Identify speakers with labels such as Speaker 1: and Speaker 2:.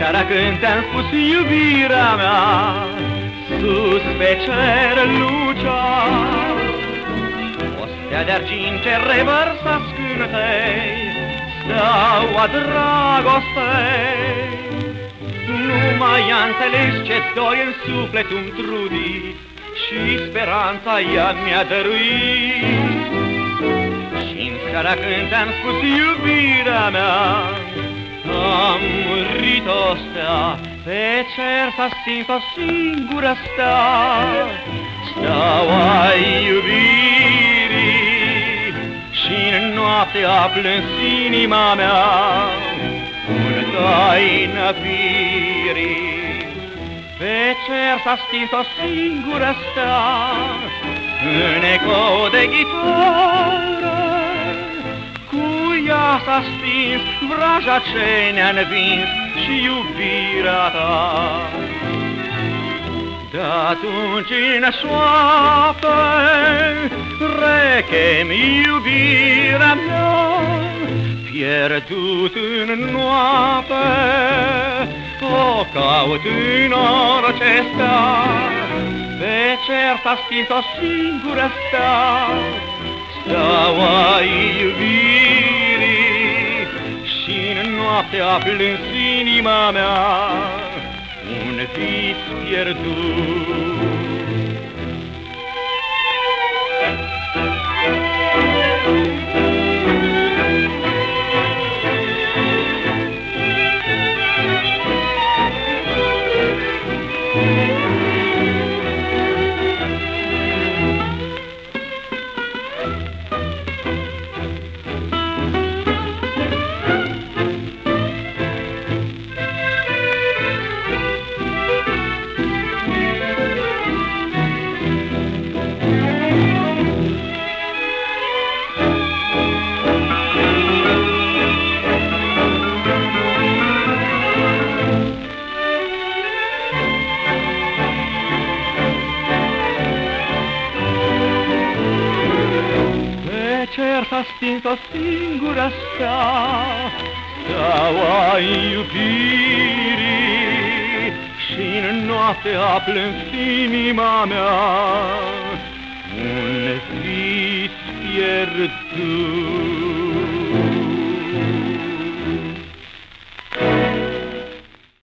Speaker 1: seara când te-am spus iubirea mea Sus pe cer lucea. O stea de arginte revărsa scântei Steaua dragostei. Nu mai a înțeles ce doi în suflet un trudit Și speranța ea mi-a dăruit. Și-n seara când te-am spus iubirea mea Am murit o stea Pe cer s-a stins o singură stea. Steaua iubirii Și-n noapte a plâns inima mea. Un taină firii Pe cer s-a stins o singură stea. În eco de ghitară ea s-a stins vraja ce ne-a învins și iubirea ta. De atunci în soapă rechem iubirea mea, pierdut în noapte, o caut în orice stea, pe cer s-a stins o singură stea, și în noaptea plâns inima mea un vis pierdut. S-a stins o singură stea, steaua iubirii, și în noapte a plâns inima mea, un vis pierdut.